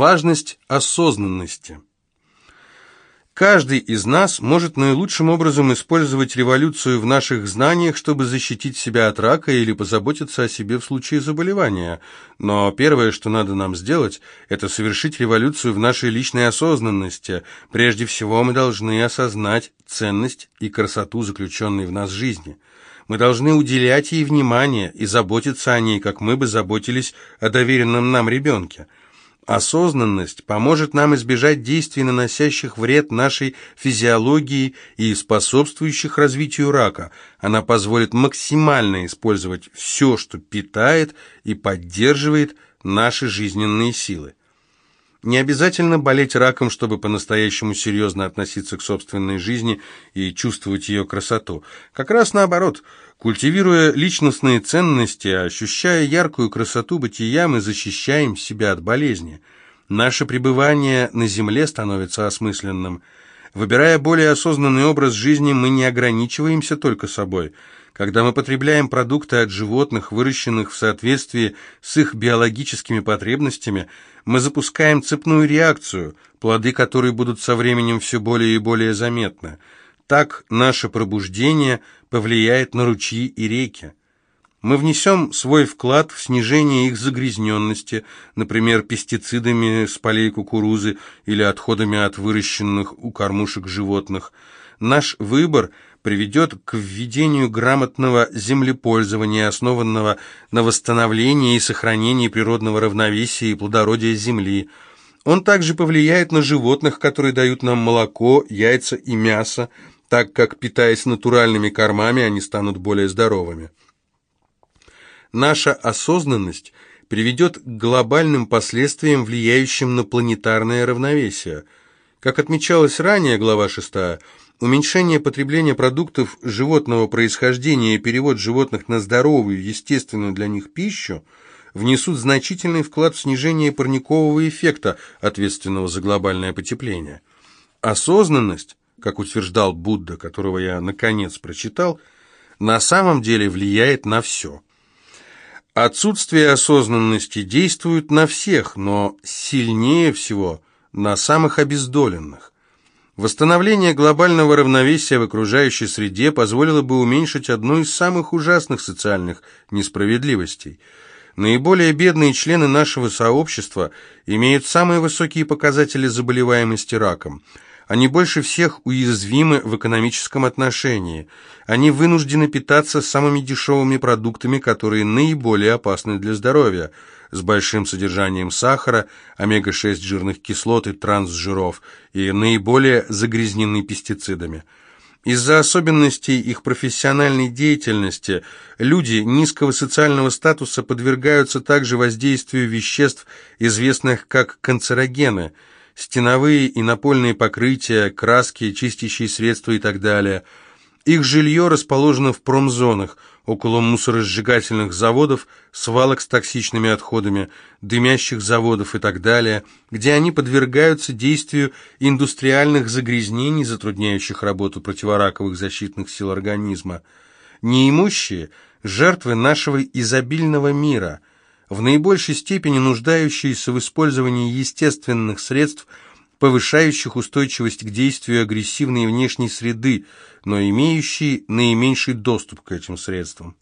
Важность осознанности. Каждый из нас может наилучшим образом использовать революцию в наших знаниях, чтобы защитить себя от рака или позаботиться о себе в случае заболевания. Но первое, что надо нам сделать, это совершить революцию в нашей личной осознанности. Прежде всего мы должны осознать ценность и красоту заключенной в нас жизни. Мы должны уделять ей внимание и заботиться о ней, как мы бы заботились о доверенном нам ребенке. Осознанность поможет нам избежать действий, наносящих вред нашей физиологии и способствующих развитию рака. Она позволит максимально использовать все, что питает и поддерживает наши жизненные силы. Не обязательно болеть раком, чтобы по-настоящему серьезно относиться к собственной жизни и чувствовать ее красоту. Как раз наоборот, культивируя личностные ценности, ощущая яркую красоту бытия, мы защищаем себя от болезни. Наше пребывание на земле становится осмысленным. Выбирая более осознанный образ жизни, мы не ограничиваемся только собой – когда мы потребляем продукты от животных, выращенных в соответствии с их биологическими потребностями, мы запускаем цепную реакцию, плоды которой будут со временем все более и более заметны. Так наше пробуждение повлияет на ручьи и реки. Мы внесем свой вклад в снижение их загрязненности, например, пестицидами с полей кукурузы или отходами от выращенных у кормушек животных. Наш выбор – приведет к введению грамотного землепользования, основанного на восстановлении и сохранении природного равновесия и плодородия земли. Он также повлияет на животных, которые дают нам молоко, яйца и мясо, так как, питаясь натуральными кормами, они станут более здоровыми. Наша осознанность приведет к глобальным последствиям, влияющим на планетарное равновесие. Как отмечалось ранее, глава 6, Уменьшение потребления продуктов животного происхождения и перевод животных на здоровую, естественную для них пищу внесут значительный вклад в снижение парникового эффекта, ответственного за глобальное потепление. Осознанность, как утверждал Будда, которого я наконец прочитал, на самом деле влияет на все. Отсутствие осознанности действует на всех, но сильнее всего на самых обездоленных. Восстановление глобального равновесия в окружающей среде позволило бы уменьшить одну из самых ужасных социальных несправедливостей. Наиболее бедные члены нашего сообщества имеют самые высокие показатели заболеваемости раком. Они больше всех уязвимы в экономическом отношении. Они вынуждены питаться самыми дешевыми продуктами, которые наиболее опасны для здоровья – с большим содержанием сахара, омега-6 жирных кислот и трансжиров, и наиболее загрязнены пестицидами. Из-за особенностей их профессиональной деятельности люди низкого социального статуса подвергаются также воздействию веществ, известных как канцерогены, стеновые и напольные покрытия, краски, чистящие средства и так далее. Их жилье расположено в промзонах – около мусоросжигательных заводов, свалок с токсичными отходами, дымящих заводов и так далее, где они подвергаются действию индустриальных загрязнений, затрудняющих работу противораковых защитных сил организма. Неимущие – жертвы нашего изобильного мира, в наибольшей степени нуждающиеся в использовании естественных средств – повышающих устойчивость к действию агрессивной внешней среды, но имеющие наименьший доступ к этим средствам.